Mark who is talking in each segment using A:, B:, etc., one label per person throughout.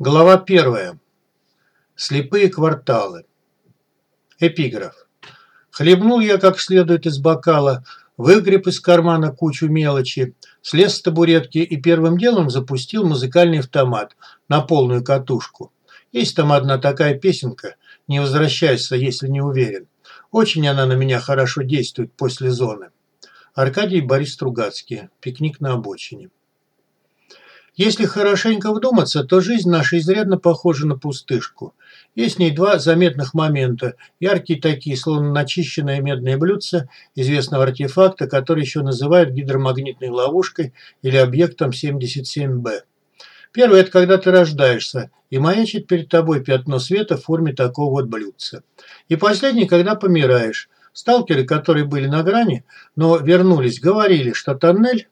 A: Глава первая. Слепые кварталы. Эпиграф. Хлебнул я как следует из бокала, выгреб из кармана кучу мелочи, слез с табуретки и первым делом запустил музыкальный автомат на полную катушку. Есть там одна такая песенка «Не возвращайся, если не уверен». Очень она на меня хорошо действует после зоны. Аркадий Борис Стругацкий. Пикник на обочине. Если хорошенько вдуматься, то жизнь наша изрядно похожа на пустышку. Есть в ней два заметных момента. Яркие такие, словно начищенное медное блюдце известного артефакта, который еще называют гидромагнитной ловушкой или объектом 77Б. Первый – это когда ты рождаешься, и маячит перед тобой пятно света в форме такого вот блюдца. И последний, когда помираешь. Сталкеры, которые были на грани, но вернулись, говорили, что тоннель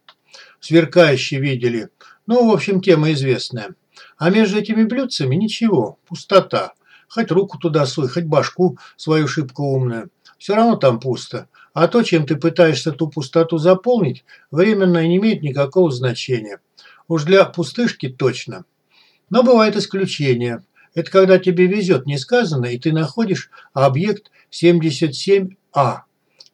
A: сверкающий видели – ну, в общем, тема известная. А между этими блюдцами ничего, пустота. Хоть руку туда суй, хоть башку свою шибко умную. Все равно там пусто. А то, чем ты пытаешься ту пустоту заполнить, временно не имеет никакого значения. Уж для пустышки точно. Но бывает исключение. Это когда тебе везет несказанно, и ты находишь объект 77А.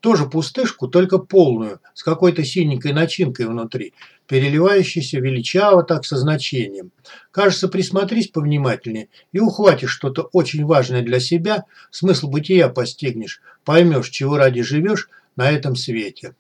A: Тоже пустышку, только полную, с какой-то синенькой начинкой внутри переливающийся величаво так со значением. Кажется, присмотрись повнимательнее и ухватишь что-то очень важное для себя, смысл бытия постигнешь, поймешь, чего ради живешь на этом свете.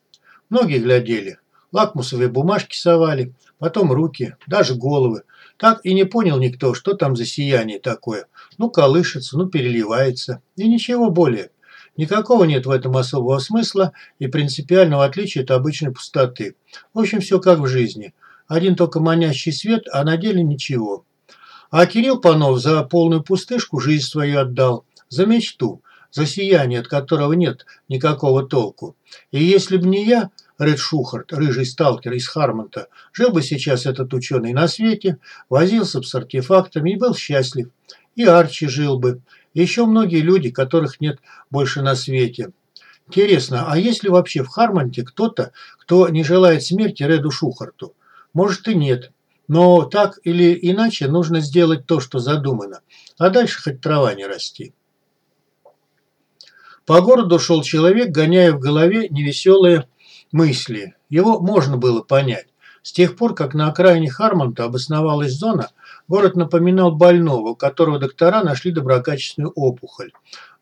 A: Многие глядели, лакмусовые бумажки совали, потом руки, даже головы. Так и не понял никто, что там за сияние такое. Ну, колышется, ну, переливается. И ничего более. Никакого нет в этом особого смысла и принципиального отличия от обычной пустоты. В общем, все как в жизни. Один только манящий свет, а на деле ничего. А Кирилл Панов за полную пустышку жизнь свою отдал. За мечту, за сияние, от которого нет никакого толку. И если бы не я, Ред Шухарт, рыжий сталкер из Хармонта, жил бы сейчас этот ученый на свете, возился бы с артефактами и был счастлив. И Арчи жил бы, еще многие люди, которых нет больше на свете. Интересно, а есть ли вообще в Хармонте кто-то, кто не желает смерти Реду Шухарту? Может и нет. Но так или иначе нужно сделать то, что задумано. А дальше хоть трава не расти. По городу шел человек, гоняя в голове невеселые мысли. Его можно было понять. С тех пор, как на окраине Хармонта обосновалась зона, город напоминал больного, у которого доктора нашли доброкачественную опухоль.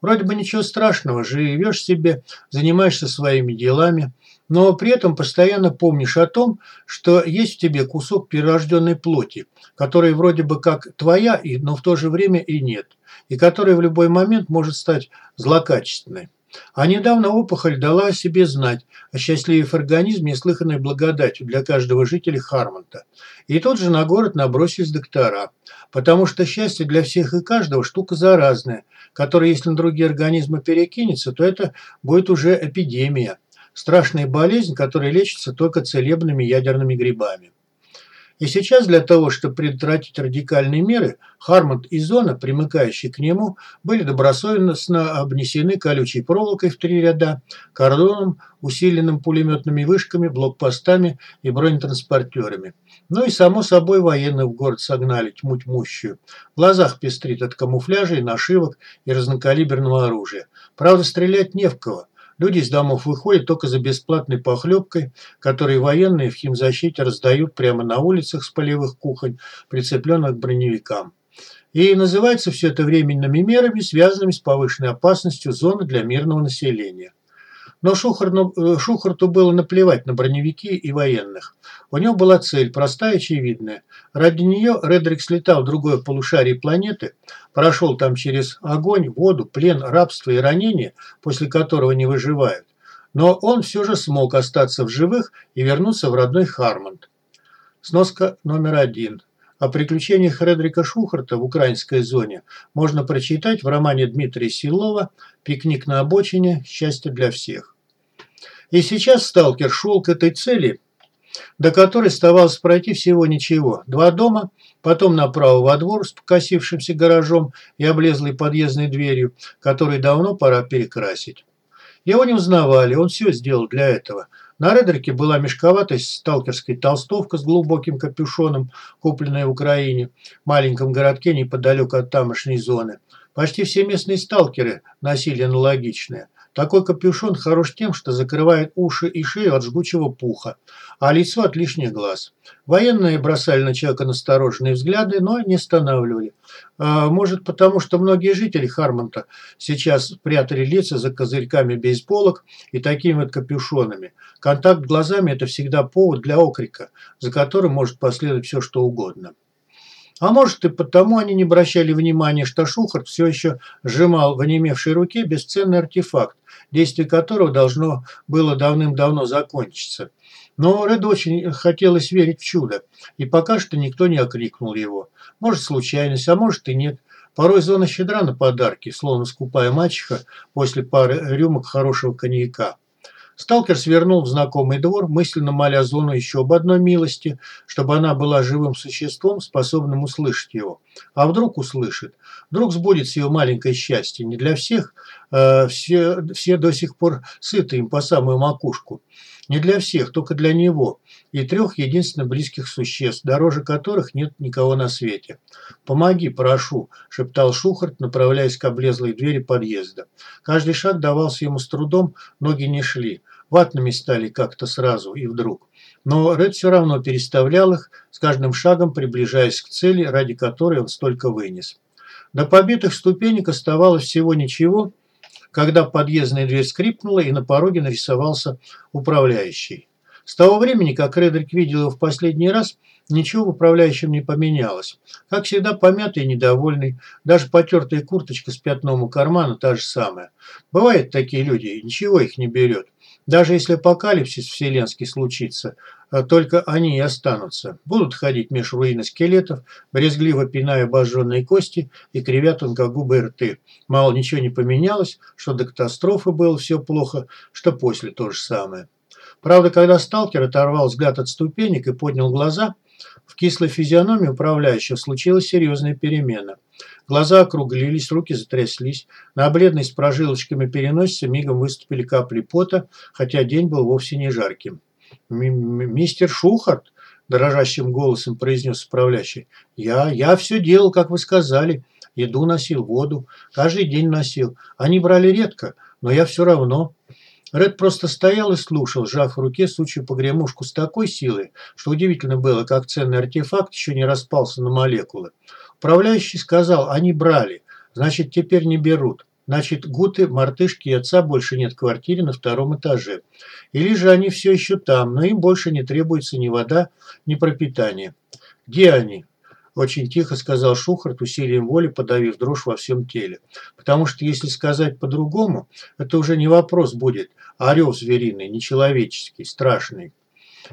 A: Вроде бы ничего страшного, живешь себе, занимаешься своими делами, но при этом постоянно помнишь о том, что есть в тебе кусок перерожденной плоти, которая вроде бы как твоя, но в то же время и нет, и которая в любой момент может стать злокачественной. А недавно опухоль дала о себе знать, осчастливив организм неслыханной благодатью для каждого жителя Хармонта. И тут же на город набросились доктора. Потому что счастье для всех и каждого штука заразная, которая, если на другие организмы перекинется, то это будет уже эпидемия. Страшная болезнь, которая лечится только целебными ядерными грибами. И сейчас для того, чтобы предотвратить радикальные меры, Хармонд и зона, примыкающие к нему, были добросовестно обнесены колючей проволокой в три ряда, кордоном, усиленным пулеметными вышками, блокпостами и бронетранспортерами. Ну и, само собой, военных в город согнали тьму тьмущую. В глазах пестрит от камуфляжей, нашивок и разнокалиберного оружия. Правда, стрелять не в кого. Люди из домов выходят только за бесплатной похлебкой, которую военные в химзащите раздают прямо на улицах с полевых кухонь, прицепленных к броневикам. И называется все это временными мерами, связанными с повышенной опасностью зоны для мирного населения. Но э, Шухарту было наплевать на броневики и военных. У него была цель, простая и очевидная. Ради нее Редрик слетал в другое полушарие планеты, прошел там через огонь, воду, плен, рабство и ранение, после которого не выживают. Но он все же смог остаться в живых и вернуться в родной Хармонд. Сноска номер один. О приключениях Редрика Шухарта в украинской зоне можно прочитать в романе Дмитрия Силова «Пикник на обочине. Счастье для всех». И сейчас сталкер шел к этой цели, до которой оставалось пройти всего ничего. Два дома, потом направо во двор с покосившимся гаражом и облезлой подъездной дверью, которую давно пора перекрасить. Его не узнавали, он все сделал для этого. На Редерике была мешковатая сталкерская толстовка с глубоким капюшоном, купленная в Украине, в маленьком городке неподалеку от тамошней зоны. Почти все местные сталкеры носили аналогичное. Такой капюшон хорош тем, что закрывает уши и шею от жгучего пуха, а лицо от лишних глаз. Военные бросали на человека настороженные взгляды, но не останавливали. А, может, потому что многие жители Хармонта сейчас прятали лица за козырьками бейсболок и такими вот капюшонами. Контакт глазами – это всегда повод для окрика, за которым может последовать все, что угодно. А может и потому они не обращали внимания, что Шухарт все еще сжимал в онемевшей руке бесценный артефакт, действие которого должно было давным-давно закончиться. Но Ред очень хотелось верить в чудо, и пока что никто не окрикнул его. Может, случайность, а может и нет. Порой зона щедра на подарки, словно скупая мачеха после пары рюмок хорошего коньяка. Сталкер свернул в знакомый двор, мысленно моля Зону еще об одной милости, чтобы она была живым существом, способным услышать его. А вдруг услышит? Вдруг сбудется ее маленькое счастье. Не для всех, э, все, все до сих пор сыты им по самую макушку. Не для всех, только для него и трех единственно близких существ, дороже которых нет никого на свете. «Помоги, прошу», – шептал Шухарт, направляясь к облезлой двери подъезда. Каждый шаг давался ему с трудом, ноги не шли. Ватными стали как-то сразу и вдруг. Но Ред все равно переставлял их, с каждым шагом приближаясь к цели, ради которой он столько вынес. До побитых ступенек оставалось всего ничего – когда подъездная дверь скрипнула и на пороге нарисовался управляющий. С того времени, как Редрик видел его в последний раз, ничего в управляющем не поменялось. Как всегда, помятый и недовольный, даже потертая курточка с пятном у кармана та же самая. Бывают такие люди, ничего их не берет. Даже если апокалипсис вселенский случится, а только они и останутся. Будут ходить меж руины скелетов, брезгливо пиная обожженные кости и кривя тонкогубые рты. Мало ничего не поменялось, что до катастрофы было все плохо, что после то же самое. Правда, когда сталкер оторвал взгляд от ступенек и поднял глаза, в кислой физиономии управляющего случилась серьезная перемена. Глаза округлились, руки затряслись. На бледной прожилочками переносице мигом выступили капли пота, хотя день был вовсе не жарким. «Мистер Шухарт», – дрожащим голосом произнес управляющий, – «я, я все делал, как вы сказали. Еду носил, воду. Каждый день носил. Они брали редко, но я все равно». Ред просто стоял и слушал, сжав в руке сучью погремушку с такой силой, что удивительно было, как ценный артефакт еще не распался на молекулы. Управляющий сказал, они брали, значит теперь не берут. Значит, Гуты, мартышки и отца больше нет в квартире на втором этаже. Или же они все еще там, но им больше не требуется ни вода, ни пропитание. Где они? Очень тихо сказал Шухарт, усилием воли подавив дрожь во всем теле. Потому что, если сказать по-другому, это уже не вопрос будет, орел звериный, нечеловеческий, страшный.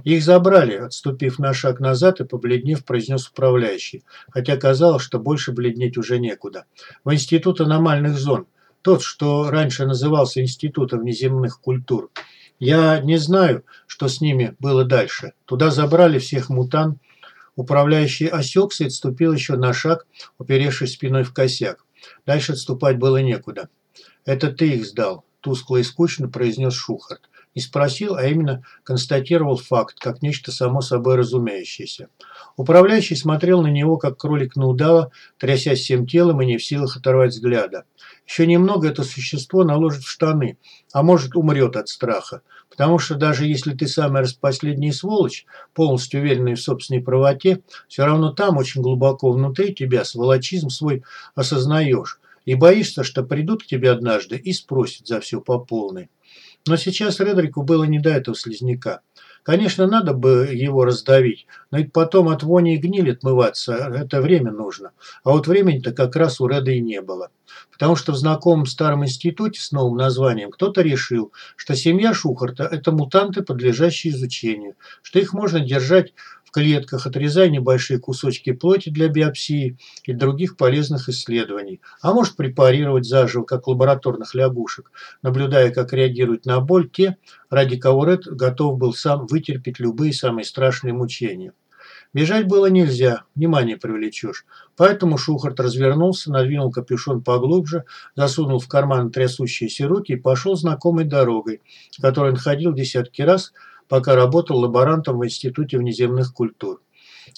A: Их забрали, отступив на шаг назад и побледнев, произнес управляющий, хотя казалось, что больше бледнеть уже некуда. В Институт аномальных зон, тот, что раньше назывался Институтом внеземных культур. Я не знаю, что с ними было дальше. Туда забрали всех мутан. Управляющий осекся и отступил еще на шаг, уперевшись спиной в косяк. Дальше отступать было некуда. «Это ты их сдал», – тускло и скучно произнес Шухарт. Не спросил, а именно констатировал факт, как нечто само собой разумеющееся. Управляющий смотрел на него, как кролик на удава, трясясь всем телом и не в силах оторвать взгляда. Еще немного это существо наложит в штаны, а может умрет от страха. Потому что даже если ты самая распоследняя сволочь, полностью уверенная в собственной правоте, все равно там, очень глубоко внутри тебя, сволочизм свой осознаешь. И боишься, что придут к тебе однажды и спросят за все по полной. Но сейчас Редрику было не до этого слизняка. Конечно, надо бы его раздавить, но ведь потом от вони и гнили отмываться, это время нужно. А вот времени-то как раз у Реда и не было. Потому что в знакомом старом институте с новым названием кто-то решил, что семья Шухарта – это мутанты, подлежащие изучению, что их можно держать клетках, отрезая небольшие кусочки плоти для биопсии и других полезных исследований, а может препарировать заживо, как лабораторных лягушек, наблюдая, как реагируют на боль те, ради кого Ред готов был сам вытерпеть любые самые страшные мучения. Бежать было нельзя, внимание привлечешь. Поэтому Шухарт развернулся, надвинул капюшон поглубже, засунул в карман трясущиеся руки и пошел знакомой дорогой, которой он ходил десятки раз, пока работал лаборантом в Институте внеземных культур.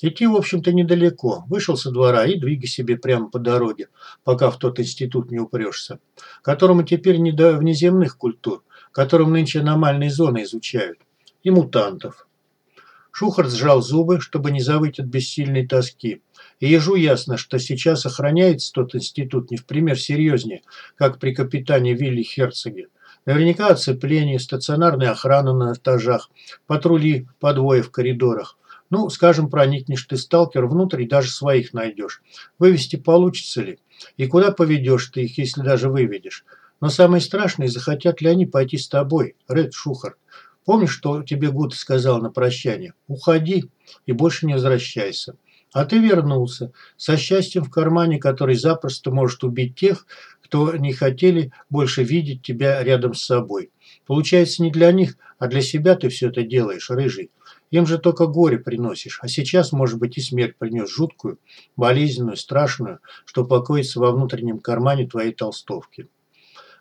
A: Идти, в общем-то, недалеко. Вышел со двора и двигай себе прямо по дороге, пока в тот институт не упрешься, которому теперь не до внеземных культур, которым нынче аномальные зоны изучают, и мутантов. Шухар сжал зубы, чтобы не завыть от бессильной тоски. И ежу ясно, что сейчас охраняется тот институт не в пример серьезнее, как при капитане Вилли Херцоге. Наверняка оцепление, стационарная охрана на этажах, патрули по двое в коридорах. Ну, скажем, проникнешь ты, сталкер, внутрь и даже своих найдешь. Вывести получится ли? И куда поведешь ты их, если даже выведешь? Но самое страшное, захотят ли они пойти с тобой, Ред Шухарт? Помнишь, что тебе Гуд сказал на прощание? Уходи и больше не возвращайся. А ты вернулся, со счастьем в кармане, который запросто может убить тех, кто не хотели больше видеть тебя рядом с собой. Получается, не для них, а для себя ты все это делаешь, рыжий. Им же только горе приносишь, а сейчас, может быть, и смерть принес жуткую, болезненную, страшную, что покоится во внутреннем кармане твоей толстовки.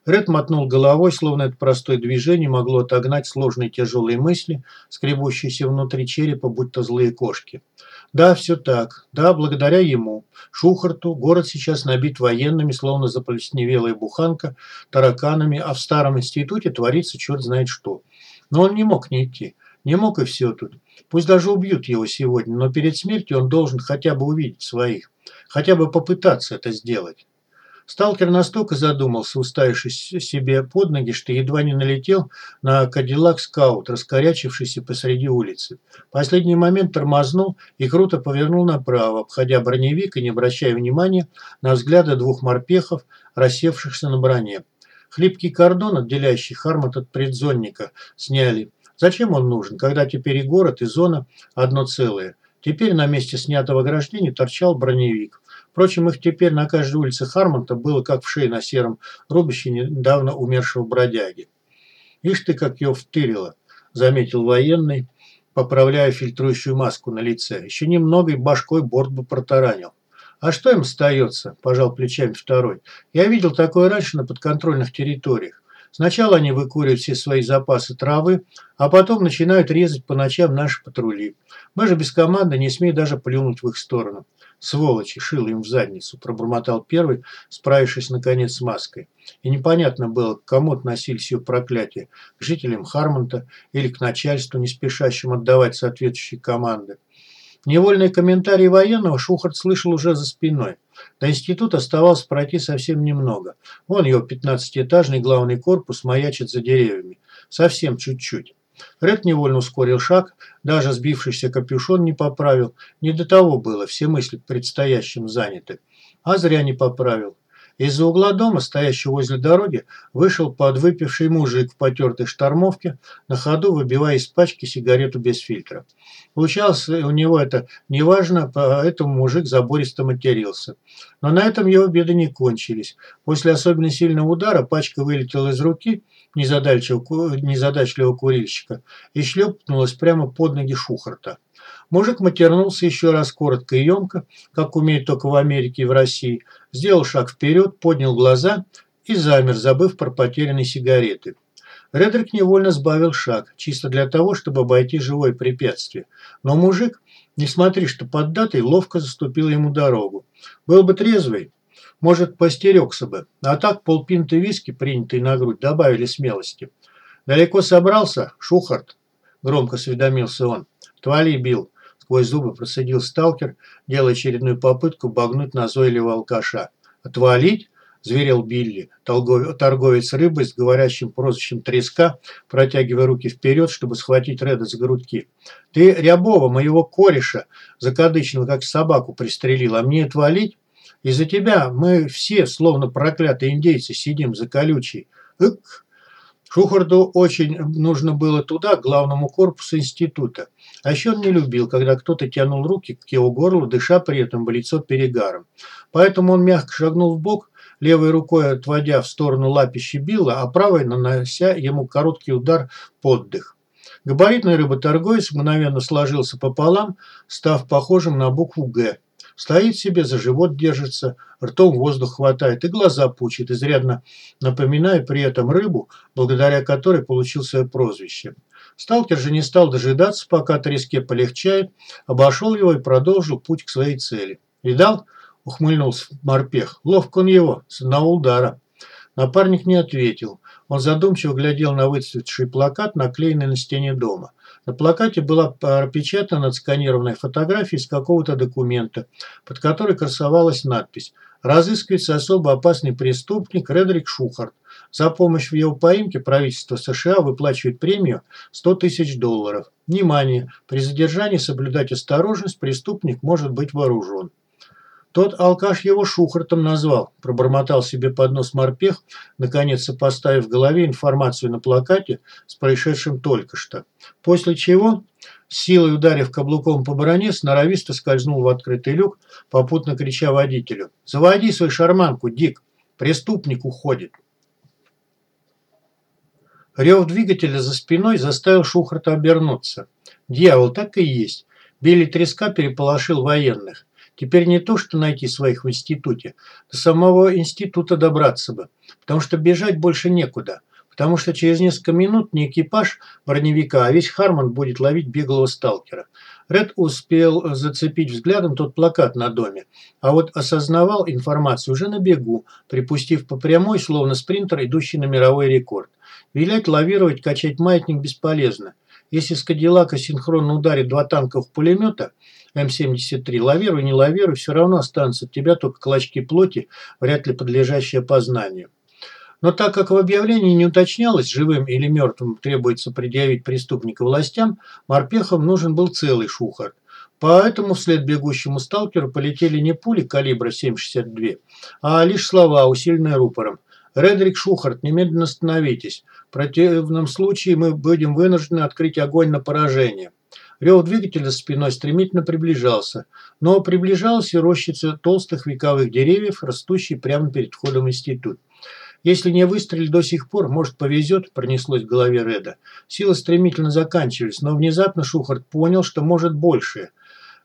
A: Ред мотнул головой, словно это простое движение могло отогнать сложные тяжелые мысли, скребущиеся внутри черепа, будто злые кошки. Да, все так. Да, благодаря ему, Шухарту, город сейчас набит военными, словно заплесневелая буханка, тараканами, а в старом институте творится черт знает что. Но он не мог не идти. Не мог и все тут. Пусть даже убьют его сегодня, но перед смертью он должен хотя бы увидеть своих. Хотя бы попытаться это сделать. Сталкер настолько задумался, уставившись себе под ноги, что едва не налетел на Кадиллак Скаут, раскорячившийся посреди улицы. В последний момент тормознул и круто повернул направо, обходя броневик и не обращая внимания на взгляды двух морпехов, рассевшихся на броне. Хлипкий кордон, отделяющий Хармат от предзонника, сняли. Зачем он нужен, когда теперь и город, и зона одно целое? Теперь на месте снятого ограждения торчал броневик. Впрочем, их теперь на каждой улице Хармонта было как в шее на сером рубище недавно умершего бродяги. «Ишь ты, как ее втырило», – заметил военный, поправляя фильтрующую маску на лице. «Еще немного и башкой борт бы протаранил». «А что им остается?» – пожал плечами второй. «Я видел такое раньше на подконтрольных территориях. Сначала они выкуривают все свои запасы травы, а потом начинают резать по ночам наши патрули. Мы же без команды не смеем даже плюнуть в их сторону. Сволочи, шил им в задницу, пробормотал первый, справившись наконец с маской. И непонятно было, к кому относились ее проклятия, к жителям Хармонта или к начальству, не спешащим отдавать соответствующие команды. Невольные комментарии военного Шухарт слышал уже за спиной. До института оставалось пройти совсем немного. Вон его пятнадцатиэтажный главный корпус маячит за деревьями. Совсем чуть-чуть. Фред невольно ускорил шаг, даже сбившийся капюшон не поправил. Не до того было, все мысли предстоящим заняты. А зря не поправил. Из-за угла дома, стоящего возле дороги, вышел подвыпивший мужик в потертой штормовке, на ходу выбивая из пачки сигарету без фильтра. Получалось у него это неважно, поэтому мужик забористо матерился. Но на этом его беды не кончились. После особенно сильного удара пачка вылетела из руки незадачливого, незадачливого курильщика и шлепнулась прямо под ноги Шухарта. Мужик матернулся еще раз коротко и емко, как умеет только в Америке и в России, сделал шаг вперед, поднял глаза и замер, забыв про потерянные сигареты. Редрик невольно сбавил шаг, чисто для того, чтобы обойти живое препятствие. Но мужик, не смотри, что поддатый, ловко заступил ему дорогу. Был бы трезвый, может, постерегся бы. А так полпинты виски, принятые на грудь, добавили смелости. «Далеко собрался, Шухарт?» – громко осведомился он. «Твали, Билл!» – сквозь зубы процедил сталкер, делая очередную попытку багнуть назойливого алкаша. «Отвалить?» – зверел Билли, торговец рыбой с говорящим прозвищем «Треска», протягивая руки вперед, чтобы схватить Реда за грудки. «Ты Рябова, моего кореша, закадычного, как собаку, пристрелил, а мне отвалить? Из-за тебя мы все, словно проклятые индейцы, сидим за колючей. Ык!» Шухарду очень нужно было туда, к главному корпусу института. А еще он не любил, когда кто-то тянул руки к его горлу, дыша при этом в лицо перегаром. Поэтому он мягко шагнул в бок, левой рукой отводя в сторону лапищи Билла, а правой нанося ему короткий удар под дых. Габаритный рыботорговец мгновенно сложился пополам, став похожим на букву «Г». Стоит себе, за живот держится, ртом воздух хватает и глаза пучит, изрядно напоминая при этом рыбу, благодаря которой получил свое прозвище. Сталкер же не стал дожидаться, пока треске полегчает, обошел его и продолжил путь к своей цели. «Видал?» – ухмыльнулся морпех. «Ловко он его, с одного удара». Напарник не ответил. Он задумчиво глядел на выцветший плакат, наклеенный на стене дома. На плакате была пропечатана отсканированная фотография из какого-то документа, под которой красовалась надпись «Разыскивается особо опасный преступник Редрик Шухарт. За помощь в его поимке правительство США выплачивает премию 100 тысяч долларов. Внимание! При задержании соблюдать осторожность, преступник может быть вооружен». Тот алкаш его Шухартом назвал, пробормотал себе под нос морпех, наконец поставив в голове информацию на плакате с происшедшим только что. После чего, силой ударив каблуком по броне, сноровисто скользнул в открытый люк, попутно крича водителю. «Заводи свою шарманку, Дик! Преступник уходит!» Рев двигателя за спиной заставил Шухарта обернуться. Дьявол, так и есть. Белый треска переполошил военных. Теперь не то, что найти своих в институте, до самого института добраться бы, потому что бежать больше некуда, потому что через несколько минут не экипаж броневика, а весь Харман будет ловить беглого сталкера. Ред успел зацепить взглядом тот плакат на доме, а вот осознавал информацию уже на бегу, припустив по прямой, словно спринтер, идущий на мировой рекорд. Вилять, лавировать, качать маятник бесполезно. Если с Кадиллака синхронно ударит два танковых пулемета – М-73. Лавируй, не лавируй, все равно останутся от тебя только клочки плоти, вряд ли подлежащие опознанию. Но так как в объявлении не уточнялось, живым или мертвым требуется предъявить преступника властям, морпехам нужен был целый шухар. Поэтому вслед бегущему сталкеру полетели не пули калибра 7,62, а лишь слова, усиленные рупором. «Редрик Шухарт, немедленно остановитесь. В противном случае мы будем вынуждены открыть огонь на поражение». Рев двигателя за спиной стремительно приближался, но приближалась и рощица толстых вековых деревьев, растущей прямо перед входом в институт. Если не выстрелили до сих пор, может повезет, пронеслось в голове Реда. Силы стремительно заканчивались, но внезапно Шухарт понял, что может больше.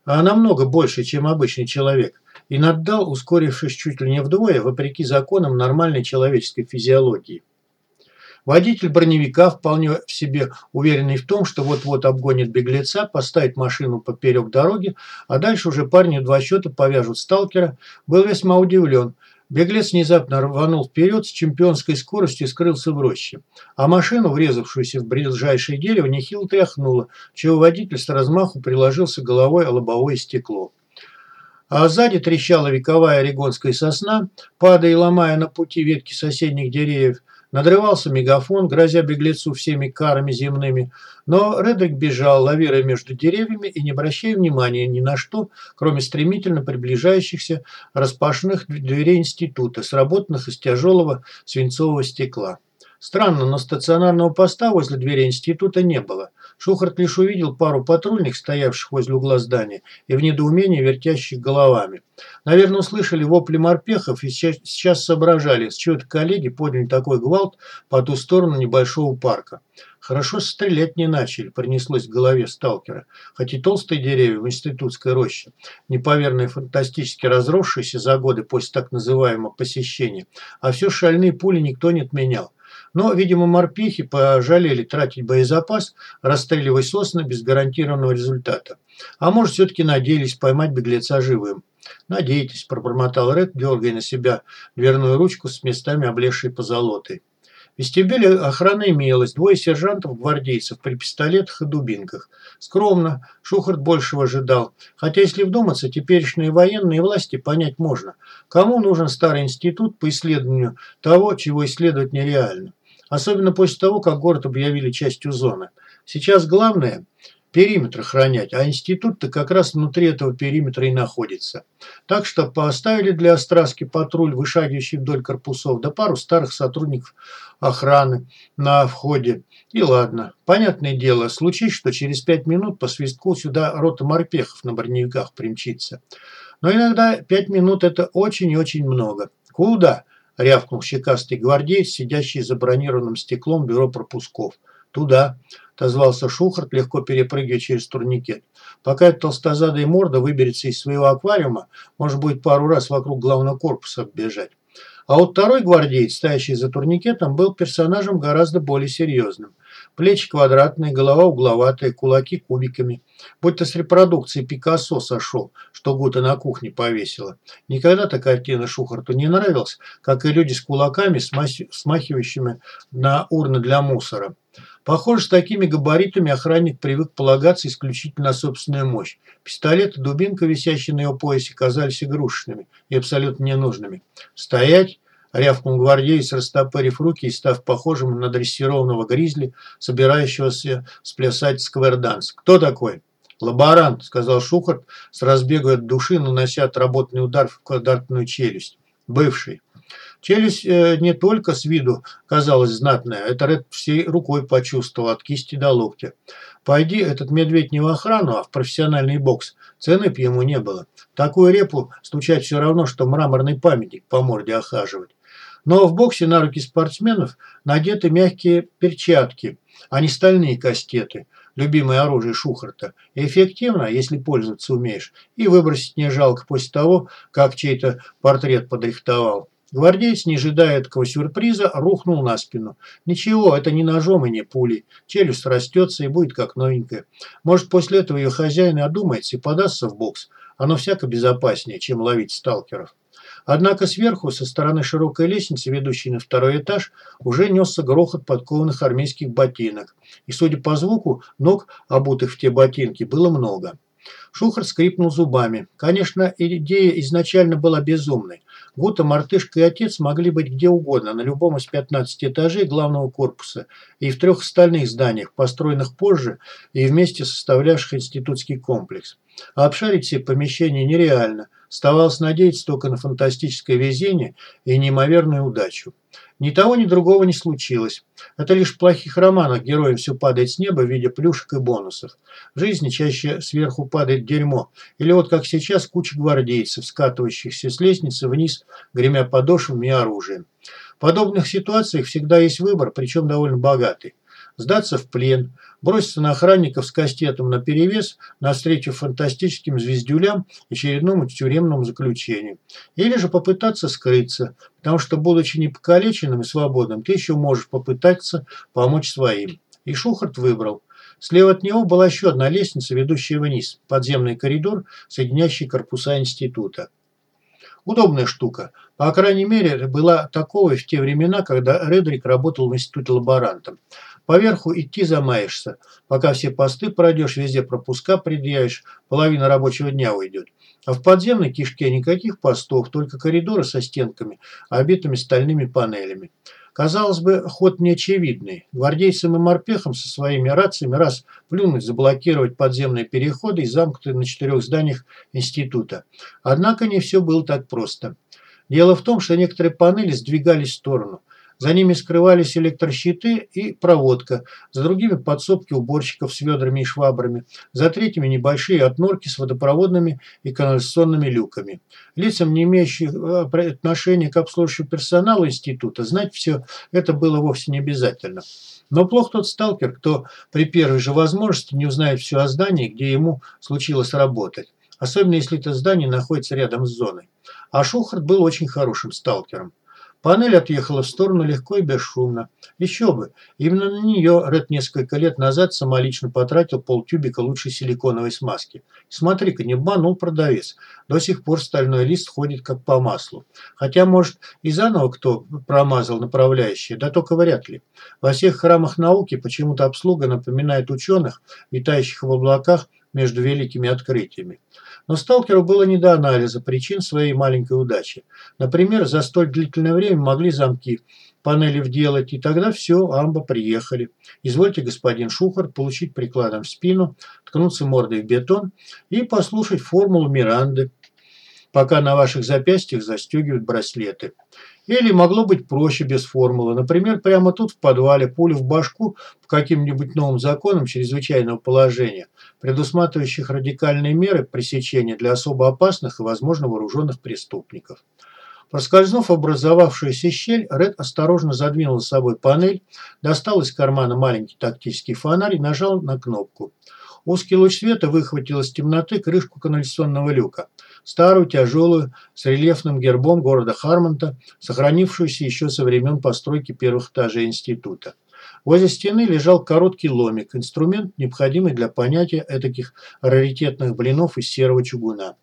A: А намного больше, чем обычный человек. И наддал, ускорившись чуть ли не вдвое, вопреки законам нормальной человеческой физиологии. Водитель броневика, вполне в себе уверенный в том, что вот-вот обгонит беглеца, поставит машину поперек дороги, а дальше уже парни два счета повяжут сталкера, был весьма удивлен. Беглец внезапно рванул вперед с чемпионской скоростью и скрылся в роще. А машину, врезавшуюся в ближайшее дерево, нехило тряхнуло, чего водитель с размаху приложился головой о лобовое стекло. А сзади трещала вековая орегонская сосна, падая и ломая на пути ветки соседних деревьев. Надрывался мегафон, грозя беглецу всеми карами земными, но Редрик бежал, лавируя между деревьями и не обращая внимания ни на что, кроме стремительно приближающихся распашенных дверей института, сработанных из тяжелого свинцового стекла. Странно, но стационарного поста возле двери института не было. Шухарт лишь увидел пару патрульных, стоявших возле угла здания, и в недоумении вертящих головами. Наверное, услышали вопли морпехов и сейчас соображали, с чего это коллеги подняли такой гвалт по ту сторону небольшого парка. Хорошо стрелять не начали, пронеслось в голове сталкера. Хоть и толстые деревья в институтской роще, неповерно фантастически разросшиеся за годы после так называемого посещения, а все шальные пули никто не отменял. Но, видимо, морпехи пожалели тратить боезапас, расстреливая сосны без гарантированного результата. А может, все-таки надеялись поймать беглеца живым. «Надейтесь», – пробормотал Ред, дергая на себя дверную ручку с местами облезшей позолотой. В вестибюле охрана имелась, двое сержантов-гвардейцев при пистолетах и дубинках. Скромно, Шухарт большего ожидал. Хотя, если вдуматься, теперешние военные власти понять можно. Кому нужен старый институт по исследованию того, чего исследовать нереально? Особенно после того, как город объявили частью зоны. Сейчас главное периметр охранять, а институт-то как раз внутри этого периметра и находится. Так что поставили для остраски патруль, вышагивающий вдоль корпусов, да пару старых сотрудников охраны на входе. И ладно, понятное дело, случись, что через пять минут по свистку сюда рота морпехов на броневиках примчится. Но иногда пять минут это очень и очень много. Куда? Рявкнул щекастый гвардеец, сидящий за бронированным стеклом бюро пропусков. Туда. отозвался Шухарт, легко перепрыгивая через турникет. «Пока эта толстозадая морда выберется из своего аквариума, может будет пару раз вокруг главного корпуса оббежать». А вот второй гвардеец, стоящий за турникетом, был персонажем гораздо более серьезным. Плечи квадратные, голова угловатая, кулаки кубиками. Будь-то с репродукции Пикассо сошел, что Гута на кухне повесила. Никогда такая картина Шухарту не нравилась, как и люди с кулаками, смахивающими на урны для мусора. Похоже, с такими габаритами охранник привык полагаться исключительно на собственную мощь. Пистолет и дубинка, висящие на его поясе, казались игрушечными и абсолютно ненужными. «Стоять!» – рявкнул гвардеец, растопырив руки и став похожим на дрессированного гризли, собирающегося сплясать скверданс. «Кто такой?» «Лаборант», – сказал Шухарт, с разбегу от души, нанося отработанный удар в квадратную челюсть. «Бывший». Челюсть э, не только с виду казалась знатная, это Ред всей рукой почувствовал от кисти до локтя. Пойди этот медведь не в охрану, а в профессиональный бокс, цены б ему не было. Такую репу стучать все равно, что мраморный памятник по морде охаживать. Но в боксе на руки спортсменов надеты мягкие перчатки, а не стальные кастеты, любимое оружие Шухарта. Эффективно, если пользоваться умеешь, и выбросить не жалко после того, как чей-то портрет подрихтовал. Гвардеец, не ожидая такого сюрприза, рухнул на спину. Ничего, это не ножом и не пулей. Челюсть растется и будет как новенькая. Может, после этого ее хозяин и одумается и подастся в бокс. Оно всяко безопаснее, чем ловить сталкеров. Однако сверху, со стороны широкой лестницы, ведущей на второй этаж, уже несся грохот подкованных армейских ботинок. И, судя по звуку, ног, обутых в те ботинки, было много. Шухар скрипнул зубами. Конечно, идея изначально была безумной. Гута, мартышка и отец могли быть где угодно, на любом из 15 этажей главного корпуса и в трех остальных зданиях, построенных позже и вместе составлявших институтский комплекс. А обшарить все помещения нереально. Оставалось надеяться только на фантастическое везение и неимоверную удачу. Ни того, ни другого не случилось. Это лишь в плохих романах героям все падает с неба в виде плюшек и бонусов. В жизни чаще сверху падает дерьмо. Или вот как сейчас куча гвардейцев, скатывающихся с лестницы вниз, гремя подошвами и оружием. В подобных ситуациях всегда есть выбор, причем довольно богатый сдаться в плен, броситься на охранников с кастетом наперевес навстречу фантастическим звездюлям и очередному тюремному заключению. Или же попытаться скрыться, потому что, будучи непокалеченным и свободным, ты еще можешь попытаться помочь своим. И Шухарт выбрал. Слева от него была еще одна лестница, ведущая вниз, подземный коридор, соединяющий корпуса института. Удобная штука. По крайней мере, была такого в те времена, когда Редрик работал в институте лаборантом. Поверху идти замаешься. Пока все посты пройдешь, везде пропуска предъявишь, половина рабочего дня уйдет. А в подземной кишке никаких постов, только коридоры со стенками, обитыми стальными панелями. Казалось бы, ход неочевидный. Гвардейцам и морпехам со своими рациями раз плюнуть, заблокировать подземные переходы и замкнутые на четырех зданиях института. Однако не все было так просто. Дело в том, что некоторые панели сдвигались в сторону. За ними скрывались электрощиты и проводка, за другими подсобки уборщиков с ведрами и швабрами, за третьими небольшие отнорки с водопроводными и канализационными люками. Лицам, не имеющим э, отношения к обслуживающему персоналу института, знать все это было вовсе не обязательно. Но плох тот сталкер, кто при первой же возможности не узнает все о здании, где ему случилось работать. Особенно если это здание находится рядом с зоной. А Шухарт был очень хорошим сталкером. Панель отъехала в сторону легко и бесшумно. Еще бы, именно на нее Ред несколько лет назад самолично потратил полтюбика лучшей силиконовой смазки. Смотри-ка, не обманул продавец. До сих пор стальной лист ходит как по маслу. Хотя, может, и заново кто промазал направляющие, да только вряд ли. Во всех храмах науки почему-то обслуга напоминает ученых, витающих в облаках между великими открытиями. Но сталкеру было не до анализа причин своей маленькой удачи. Например, за столь длительное время могли замки панели вделать, и тогда все, амба, приехали. Извольте, господин Шухар, получить прикладом в спину, ткнуться мордой в бетон и послушать формулу Миранды, пока на ваших запястьях застегивают браслеты. Или могло быть проще без формулы. Например, прямо тут в подвале пулю в башку по каким-нибудь новым законам чрезвычайного положения, предусматривающих радикальные меры пресечения для особо опасных и, возможно, вооруженных преступников. Проскользнув образовавшуюся щель, Ред осторожно задвинул за собой панель, достал из кармана маленький тактический фонарь и нажал на кнопку. Узкий луч света выхватил из темноты крышку канализационного люка. Старую, тяжелую, с рельефным гербом города Хармонта, сохранившуюся еще со времен постройки первых этажей института. Возле стены лежал короткий ломик, инструмент, необходимый для понятия этаких раритетных блинов из серого чугуна.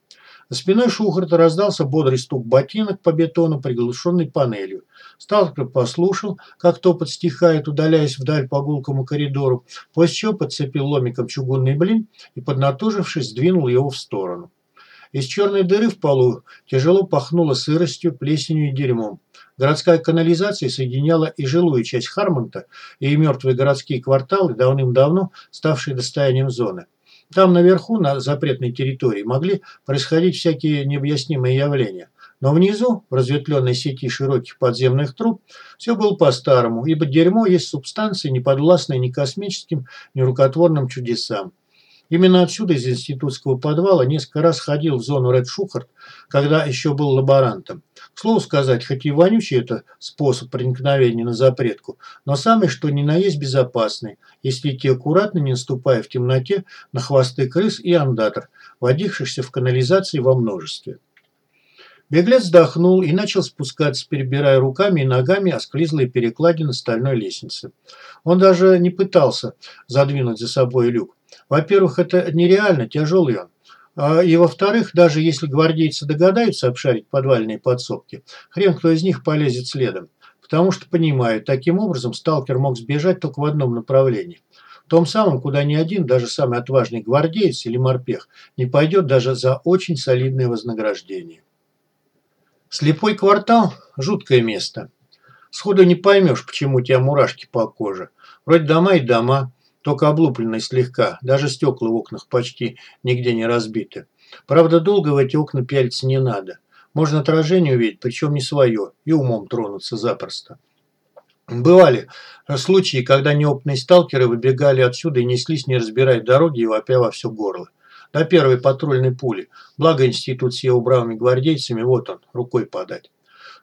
A: За спиной Шухарта раздался бодрый стук ботинок по бетону, приглушенный панелью. Сталкер послушал, как топот стихает, удаляясь вдаль по гулкому коридору, после чего подцепил ломиком чугунный блин и, поднатужившись, сдвинул его в сторону. Из черной дыры в полу тяжело пахнуло сыростью, плесенью и дерьмом. Городская канализация соединяла и жилую часть Хармонта, и мертвые городские кварталы, давным-давно ставшие достоянием зоны. Там наверху, на запретной территории, могли происходить всякие необъяснимые явления. Но внизу, в разветвленной сети широких подземных труб, все было по-старому, ибо дерьмо есть субстанция, не подвластная ни космическим, ни рукотворным чудесам. Именно отсюда, из институтского подвала, несколько раз ходил в зону Ред Шухарт, когда еще был лаборантом. К слову сказать, хоть и вонючий это способ проникновения на запретку, но самый что ни на есть безопасный, если идти аккуратно, не наступая в темноте на хвосты крыс и андатор, водившихся в канализации во множестве. Беглец вздохнул и начал спускаться, перебирая руками и ногами осклизлые перекладины стальной лестницы. Он даже не пытался задвинуть за собой люк. Во-первых, это нереально, тяжелый он. А, и во-вторых, даже если гвардейцы догадаются обшарить подвальные подсобки, хрен кто из них полезет следом. Потому что понимают, таким образом сталкер мог сбежать только в одном направлении. В том самом, куда ни один, даже самый отважный гвардеец или морпех, не пойдет даже за очень солидное вознаграждение. Слепой квартал – жуткое место. Сходу не поймешь, почему у тебя мурашки по коже. Вроде дома и дома, только облупленный слегка, даже стекла в окнах почти нигде не разбиты. Правда, долго в эти окна пялиться не надо. Можно отражение увидеть, причем не свое, и умом тронуться запросто. Бывали случаи, когда неопытные сталкеры выбегали отсюда и неслись, не разбирая дороги и вопя во все горло. До первой патрульной пули. Благо институт с его бравыми гвардейцами, вот он, рукой подать.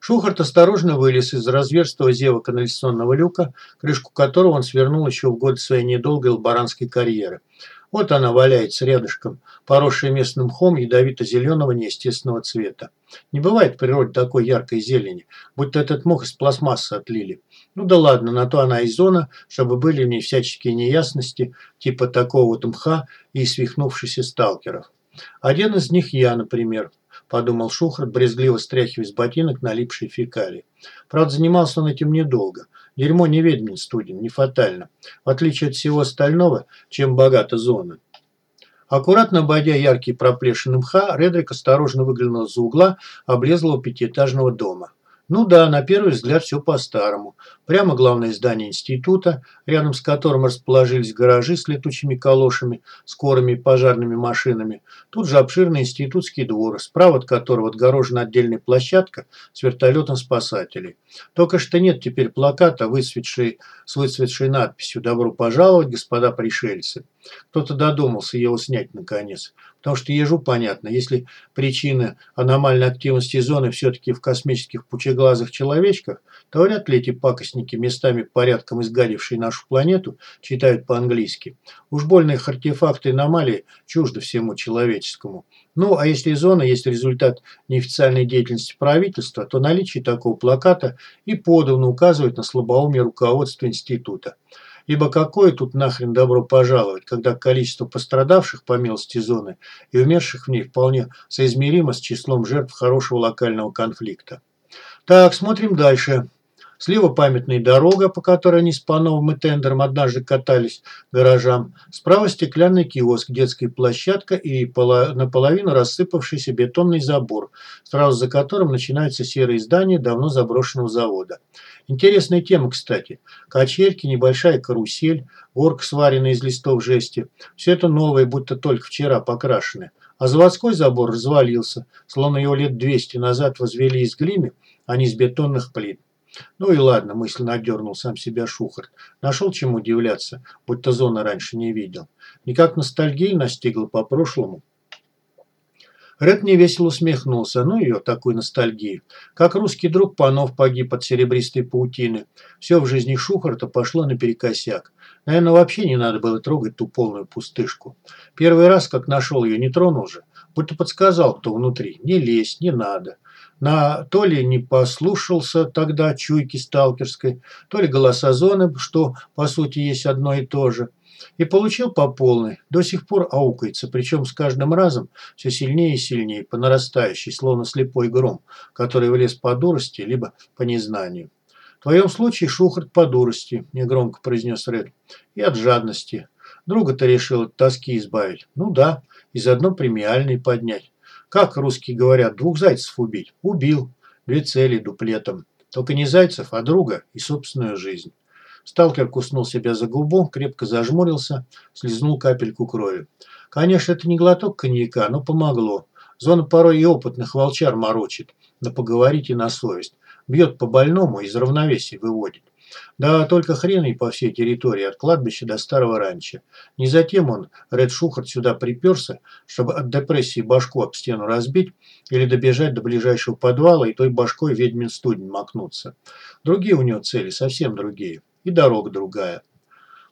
A: Шухарт осторожно вылез из разверстого зева канализационного люка, крышку которого он свернул еще в год своей недолгой лаборантской карьеры. Вот она валяется рядышком, поросшая местным мхом ядовито-зеленого неестественного цвета. Не бывает в природе такой яркой зелени, будто этот мох из пластмассы отлили. Ну да ладно, на то она и зона, чтобы были в ней всяческие неясности, типа такого вот мха и свихнувшихся сталкеров. Один из них я, например подумал Шухарт, брезгливо стряхивая с ботинок налипшие фекалии. Правда, занимался он этим недолго. Дерьмо не ведьмин студен, не фатально. В отличие от всего остального, чем богата зона. Аккуратно обойдя яркий проплешины мха, Редрик осторожно выглянул за угла облезлого пятиэтажного дома. Ну да, на первый взгляд все по-старому. Прямо главное здание института, рядом с которым расположились гаражи с летучими калошами, скорыми пожарными машинами. Тут же обширный институтский двор, справа от которого отгорожена отдельная площадка с вертолетом спасателей. Только что нет теперь плаката, высветшей, с выцветшей надписью «Добро пожаловать, господа пришельцы». Кто-то додумался его снять наконец. Потому что ежу понятно, если причина аномальной активности зоны все-таки в космических пучеглазых человечках, то вряд ли эти пакостники, местами порядком изгадившие нашу планету, читают по-английски. Уж больные артефакты аномалии чужды всему человеческому. Ну, а если зона есть результат неофициальной деятельности правительства, то наличие такого плаката и подавно указывает на слабоумие руководства института. Ибо какое тут нахрен добро пожаловать, когда количество пострадавших по милости зоны и умерших в ней вполне соизмеримо с числом жертв хорошего локального конфликта. Так, смотрим дальше. Слева памятная дорога, по которой они с Пановым и Тендером однажды катались гаражам. Справа стеклянный киоск, детская площадка и наполовину рассыпавшийся бетонный забор, сразу за которым начинаются серые здания давно заброшенного завода. Интересная тема, кстати. Качельки, небольшая карусель, горка, сваренная из листов жести. Все это новое, будто только вчера покрашенное. А заводской забор развалился, словно его лет 200 назад возвели из глины, а не из бетонных плит. Ну и ладно, мысленно отдернул сам себя Шухарт. Нашел чем удивляться, будто зона раньше не видел. Никак ностальгия настигла по прошлому. Ред невесело усмехнулся. Ну ее, такой ностальгии. Как русский друг Панов погиб от серебристой паутины. Все в жизни Шухарта пошло наперекосяк. Наверное, вообще не надо было трогать ту полную пустышку. Первый раз, как нашел ее, не тронул же. Будто подсказал, кто внутри. Не лезь, не надо. На то ли не послушался тогда чуйки сталкерской, то ли голоса зоны, что по сути есть одно и то же – и получил по полной. До сих пор аукается, причем с каждым разом все сильнее и сильнее, по нарастающей, словно слепой гром, который влез по дурости, либо по незнанию. В твоем случае Шухарт по дурости, негромко произнес Ред, и от жадности. Друга-то решил от тоски избавить. Ну да, и заодно премиальный поднять. Как русские говорят, двух зайцев убить? Убил. Две цели дуплетом. Только не зайцев, а друга и собственную жизнь. Сталкер куснул себя за губу, крепко зажмурился, слезнул капельку крови. Конечно, это не глоток коньяка, но помогло. Зона порой и опытных волчар морочит, да поговорить и на совесть. Бьет по больному, из равновесия выводит. Да только хрен по всей территории, от кладбища до старого ранчо. Не затем он, Ред Шухарт, сюда приперся, чтобы от депрессии башку об стену разбить или добежать до ближайшего подвала и той башкой ведьмин студень макнуться. Другие у него цели, совсем другие и дорога другая.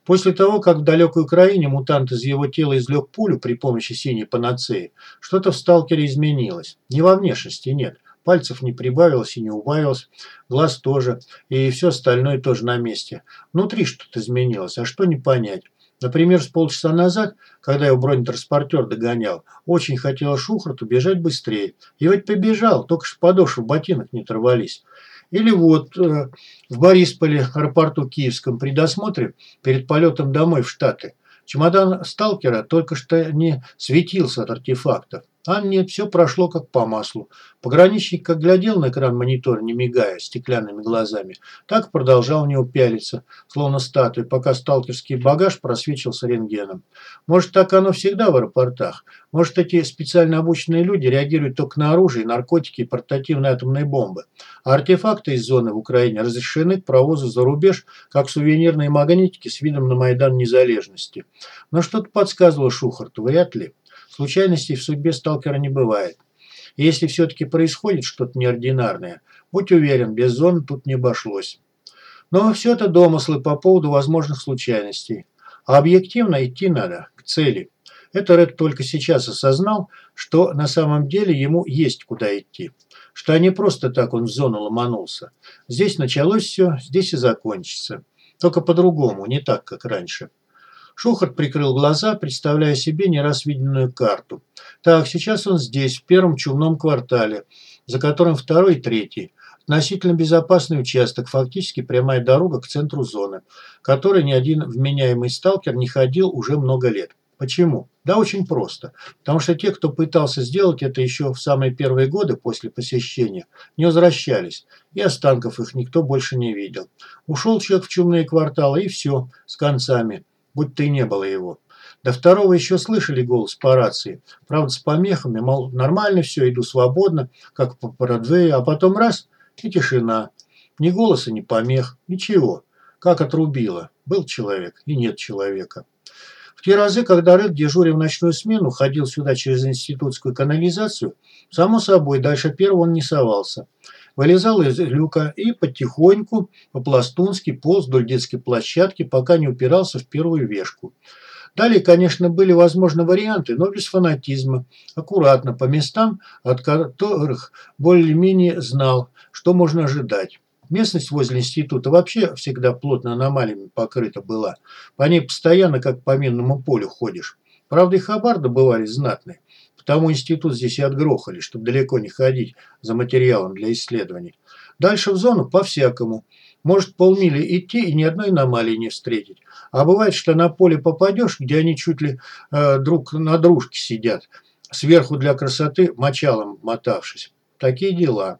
A: После того, как в далекой Украине мутант из его тела извлек пулю при помощи синей панацеи, что-то в сталкере изменилось. Не во внешности, нет. Пальцев не прибавилось и не убавилось, глаз тоже, и все остальное тоже на месте. Внутри что-то изменилось, а что не понять. Например, с полчаса назад, когда его бронетранспортер догонял, очень хотел Шухарту бежать быстрее. И ведь побежал, только что подошвы ботинок не оторвались. Или вот э, в Борисполе, аэропорту Киевском, при досмотре перед полетом домой в Штаты. Чемодан сталкера только что не светился от артефактов. А нет, все прошло как по маслу. Пограничник как глядел на экран монитора, не мигая, стеклянными глазами, так продолжал в него пялиться, словно статуя, пока сталкерский багаж просвечивался рентгеном. Может, так оно всегда в аэропортах? Может, эти специально обученные люди реагируют только на оружие, наркотики и портативные атомные бомбы? А артефакты из зоны в Украине разрешены к провозу за рубеж, как сувенирные магнитики с видом на Майдан Незалежности. Но что-то подсказывало Шухарту, вряд ли. Случайностей в судьбе сталкера не бывает. И если все-таки происходит что-то неординарное, будь уверен, без зон тут не обошлось. Но все это домыслы по поводу возможных случайностей. А объективно идти надо, к цели. Это Ред только сейчас осознал, что на самом деле ему есть куда идти. Что не просто так он в зону ломанулся. Здесь началось все, здесь и закончится. Только по-другому, не так, как раньше. Шухарт прикрыл глаза, представляя себе не раз виденную карту. Так, сейчас он здесь, в первом чумном квартале, за которым второй и третий. Относительно безопасный участок, фактически прямая дорога к центру зоны, которой ни один вменяемый сталкер не ходил уже много лет. Почему? Да очень просто. Потому что те, кто пытался сделать это еще в самые первые годы после посещения, не возвращались, и останков их никто больше не видел. Ушел человек в чумные кварталы, и все, с концами будто и не было его. До второго еще слышали голос по рации. Правда, с помехами, мол, нормально все, иду свободно, как по Бродвею, а потом раз – и тишина. Ни голоса, ни помех, ничего. Как отрубило. Был человек и нет человека. В те разы, когда Ред, дежуря в ночную смену, ходил сюда через институтскую канализацию, само собой, дальше первого он не совался – вылезал из люка и потихоньку, по-пластунски, полз вдоль детской площадки, пока не упирался в первую вешку. Далее, конечно, были возможны варианты, но без фанатизма, аккуратно, по местам, от которых более-менее знал, что можно ожидать. Местность возле института вообще всегда плотно аномалиями покрыта была. По ней постоянно, как по минному полю, ходишь. Правда, и хабарды бывали знатные. Потому институт здесь и отгрохали, чтобы далеко не ходить за материалом для исследований. Дальше в зону по-всякому. Может полмили идти и ни одной аномалии не встретить. А бывает, что на поле попадешь, где они чуть ли э, друг на дружке сидят, сверху для красоты мочалом мотавшись. Такие дела.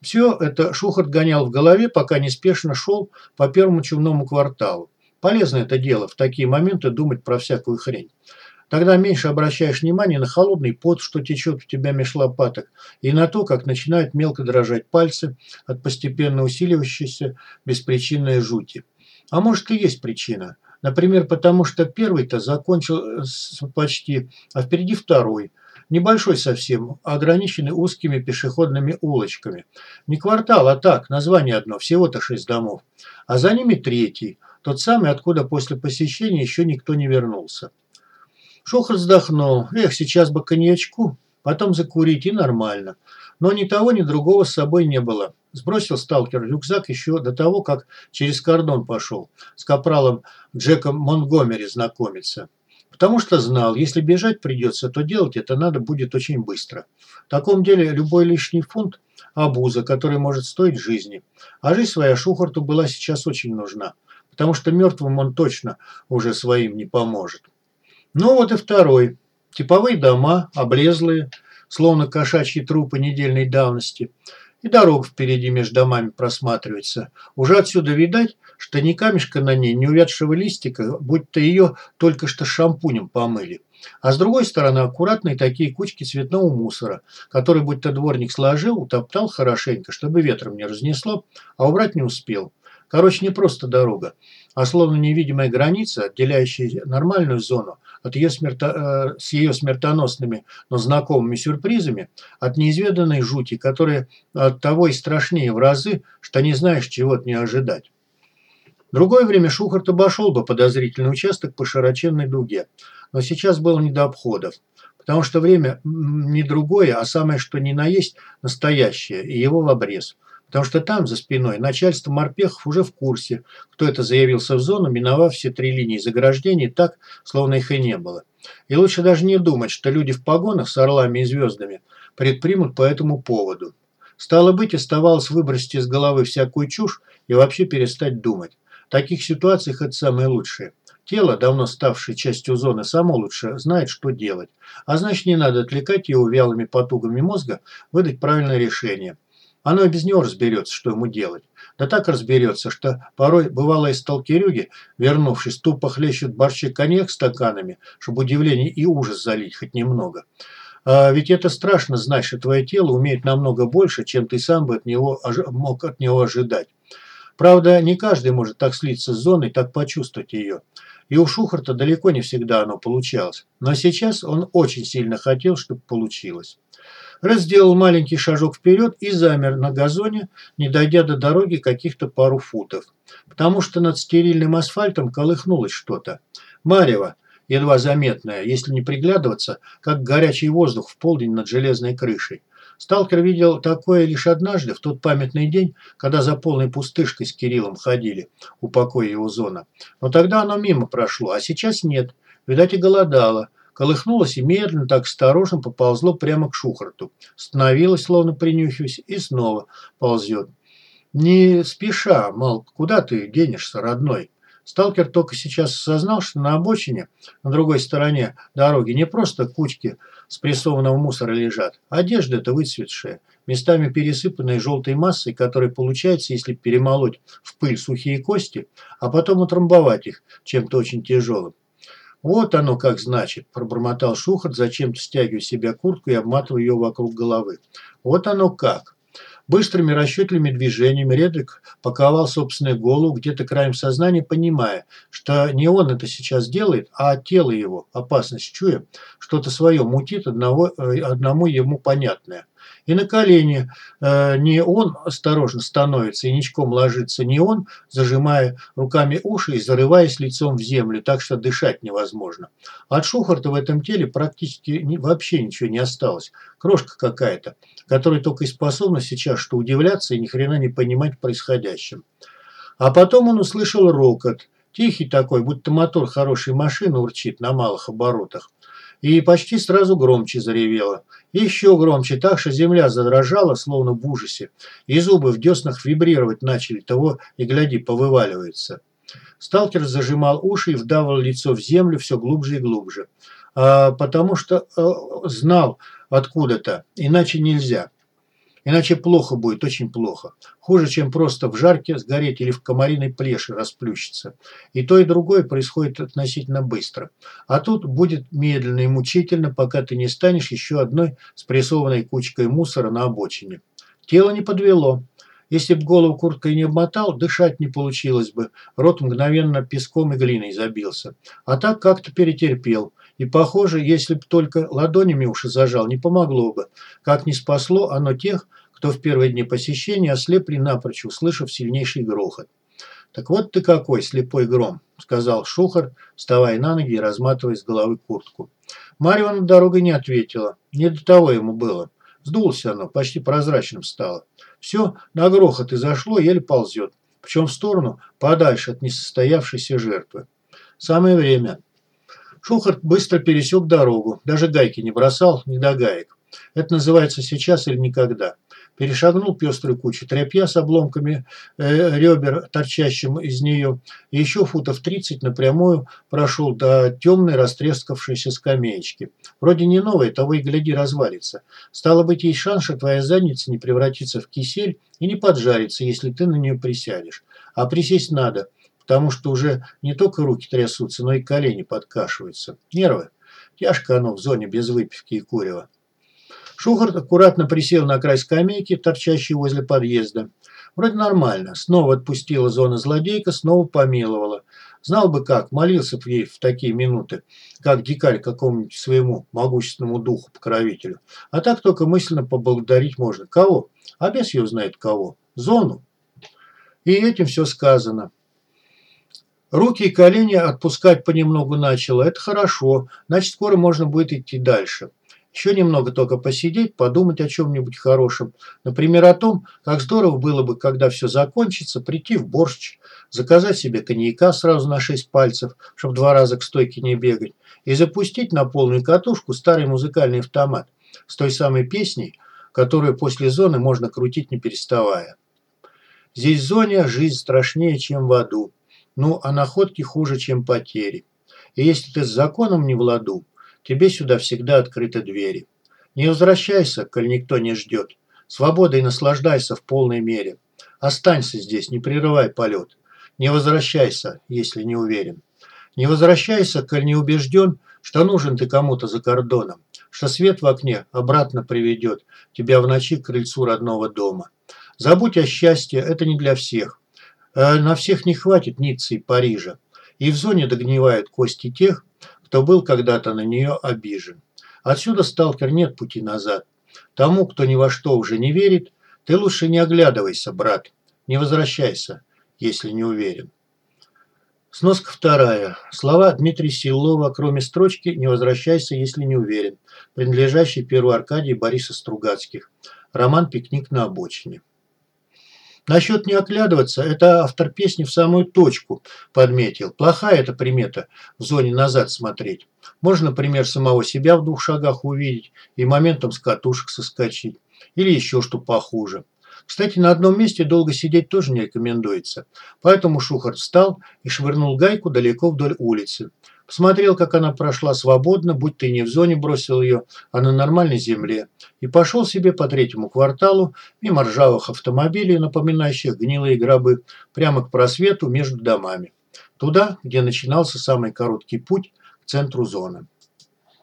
A: Все это Шухарт гонял в голове, пока неспешно шел по первому чумному кварталу. Полезно это дело в такие моменты думать про всякую хрень. Тогда меньше обращаешь внимание на холодный пот, что течет у тебя меж лопаток, и на то, как начинают мелко дрожать пальцы от постепенно усиливающейся беспричинной жути. А может и есть причина. Например, потому что первый-то закончил почти, а впереди второй. Небольшой совсем, ограниченный узкими пешеходными улочками. Не квартал, а так, название одно, всего-то шесть домов. А за ними третий, тот самый, откуда после посещения еще никто не вернулся. Шухар вздохнул. Эх, сейчас бы коньячку, потом закурить и нормально. Но ни того, ни другого с собой не было. Сбросил сталкер рюкзак еще до того, как через кордон пошел. С капралом Джеком Монгомери знакомиться. Потому что знал, если бежать придется, то делать это надо будет очень быстро. В таком деле любой лишний фунт – обуза, который может стоить жизни. А жизнь своя Шухарту была сейчас очень нужна. Потому что мертвым он точно уже своим не поможет. Ну вот и второй. Типовые дома, облезлые, словно кошачьи трупы недельной давности – и дорога впереди между домами просматривается. Уже отсюда видать, что ни камешка на ней, ни увядшего листика, будто ее только что шампунем помыли. А с другой стороны аккуратные такие кучки цветного мусора, который будто дворник сложил, утоптал хорошенько, чтобы ветром не разнесло, а убрать не успел. Короче, не просто дорога, а словно невидимая граница, отделяющая нормальную зону от ее смерто, э, с ее смертоносными, но знакомыми сюрпризами, от неизведанной жути, которая от того и страшнее в разы, что не знаешь, чего от нее ожидать. В другое время Шухарт обошел бы подозрительный участок по широченной дуге, но сейчас было не до обходов, потому что время не другое, а самое что ни на есть настоящее, и его в обрез – Потому что там, за спиной, начальство морпехов уже в курсе, кто это заявился в зону, миновав все три линии заграждений так, словно их и не было. И лучше даже не думать, что люди в погонах с орлами и звездами предпримут по этому поводу. Стало быть, оставалось выбросить из головы всякую чушь и вообще перестать думать. В таких ситуациях это самое лучшее. Тело, давно ставшее частью зоны, само лучше знает, что делать. А значит, не надо отвлекать его вялыми потугами мозга выдать правильное решение – оно и без него разберется, что ему делать. Да так разберется, что порой бывалые сталкерюги, вернувшись, тупо хлещут борщи коньяк стаканами, чтобы удивление и ужас залить хоть немного. А ведь это страшно знать, что твое тело умеет намного больше, чем ты сам бы от него, мог от него ожидать. Правда, не каждый может так слиться с зоной, так почувствовать ее. И у Шухарта далеко не всегда оно получалось. Но сейчас он очень сильно хотел, чтобы получилось. Рэд сделал маленький шажок вперед и замер на газоне, не дойдя до дороги каких-то пару футов. Потому что над стерильным асфальтом колыхнулось что-то. Марево, едва заметное, если не приглядываться, как горячий воздух в полдень над железной крышей. Сталкер видел такое лишь однажды, в тот памятный день, когда за полной пустышкой с Кириллом ходили, у покоя его зона. Но тогда оно мимо прошло, а сейчас нет. Видать, и голодало колыхнулось и медленно, так осторожно поползло прямо к Шухарту. Становилось, словно принюхиваясь, и снова ползет. Не спеша, мол, куда ты денешься, родной? Сталкер только сейчас осознал, что на обочине, на другой стороне дороги, не просто кучки спрессованного мусора лежат, а одежда-то выцветшая, местами пересыпанная желтой массой, которая получается, если перемолоть в пыль сухие кости, а потом утрамбовать их чем-то очень тяжелым. «Вот оно как значит», – пробормотал Шухарт, зачем-то стягивая себе куртку и обматывая ее вокруг головы. «Вот оно как». Быстрыми расчетливыми движениями Редрик паковал собственную голову где-то краем сознания, понимая, что не он это сейчас делает, а тело его, опасность чуя, что-то свое мутит одного, э, одному ему понятное – и на колени э, не он осторожно становится и ничком ложится, не он, зажимая руками уши и зарываясь лицом в землю, так что дышать невозможно. От Шухарта в этом теле практически ни, вообще ничего не осталось. Крошка какая-то, которая только и способна сейчас что удивляться и ни хрена не понимать в происходящем. А потом он услышал рокот, тихий такой, будто мотор хорошей машины урчит на малых оборотах и почти сразу громче заревела. Еще громче, так что земля задрожала, словно в ужасе, и зубы в деснах вибрировать начали, того и гляди, повываливается. Сталкер зажимал уши и вдавал лицо в землю все глубже и глубже, а, потому что а, знал откуда-то, иначе нельзя. Иначе плохо будет, очень плохо. Хуже, чем просто в жарке сгореть или в комариной плеше расплющиться. И то, и другое происходит относительно быстро. А тут будет медленно и мучительно, пока ты не станешь еще одной спрессованной кучкой мусора на обочине. Тело не подвело. Если б голову курткой не обмотал, дышать не получилось бы. Рот мгновенно песком и глиной забился. А так как-то перетерпел. И, похоже, если б только ладонями уши зажал, не помогло бы. Как не спасло оно тех, кто в первые дни посещения ослепли напрочь, услышав сильнейший грохот. «Так вот ты какой, слепой гром», – сказал Шухар, вставая на ноги и разматывая с головы куртку. Марья над дорогой не ответила. Не до того ему было. Сдулось оно, почти прозрачным стало. Все на грохот и зашло, еле ползет. Причем в сторону, подальше от несостоявшейся жертвы. Самое время. Шухарт быстро пересек дорогу. Даже гайки не бросал, не до гаек. Это называется сейчас или никогда. Перешагнул пеструю кучу тряпья с обломками э, ребер, торчащим из нее, и еще футов 30 напрямую прошел до темной растрескавшейся скамеечки. Вроде не новой, того и гляди развалится. Стало быть, есть шанс, что твоя задница не превратится в кисель и не поджарится, если ты на нее присядешь. А присесть надо, потому что уже не только руки трясутся, но и колени подкашиваются. Нервы. Тяжко оно в зоне без выпивки и курева. Шухарт аккуратно присел на край скамейки, торчащей возле подъезда. Вроде нормально. Снова отпустила зона злодейка, снова помиловала. Знал бы как, молился бы ей в такие минуты, как дикарь какому-нибудь своему могущественному духу-покровителю. А так только мысленно поблагодарить можно. Кого? А бес ее знает кого. Зону. И этим все сказано. Руки и колени отпускать понемногу начало. Это хорошо. Значит, скоро можно будет идти дальше. Еще немного только посидеть, подумать о чем-нибудь хорошем. Например, о том, как здорово было бы, когда все закончится, прийти в борщ, заказать себе коньяка сразу на шесть пальцев, чтобы два раза к стойке не бегать, и запустить на полную катушку старый музыкальный автомат с той самой песней, которую после зоны можно крутить не переставая. Здесь в зоне жизнь страшнее, чем в аду. Ну, а находки хуже, чем потери. И если ты с законом не в ладу, Тебе сюда всегда открыты двери. Не возвращайся, коль никто не ждет. Свободой наслаждайся в полной мере. Останься здесь, не прерывай полет. Не возвращайся, если не уверен. Не возвращайся, коль не убежден, что нужен ты кому-то за кордоном, что свет в окне обратно приведет тебя в ночи к крыльцу родного дома. Забудь о счастье, это не для всех. Э, на всех не хватит Ниццы и Парижа. И в зоне догнивают кости тех, кто был когда-то на нее обижен. Отсюда, сталкер, нет пути назад. Тому, кто ни во что уже не верит, ты лучше не оглядывайся, брат. Не возвращайся, если не уверен. Сноска вторая. Слова Дмитрия Силова, кроме строчки «Не возвращайся, если не уверен», принадлежащий Перву Аркадии Бориса Стругацких. Роман «Пикник на обочине». Насчет не оглядываться, это автор песни в самую точку подметил. Плохая эта примета в зоне назад смотреть. Можно, например, самого себя в двух шагах увидеть и моментом с катушек соскочить. Или еще что похуже. Кстати, на одном месте долго сидеть тоже не рекомендуется. Поэтому Шухарт встал и швырнул гайку далеко вдоль улицы. Посмотрел, как она прошла свободно, будь ты не в зоне бросил ее, а на нормальной земле, и пошел себе по третьему кварталу, мимо ржавых автомобилей, напоминающих гнилые гробы, прямо к просвету между домами. Туда, где начинался самый короткий путь к центру зоны.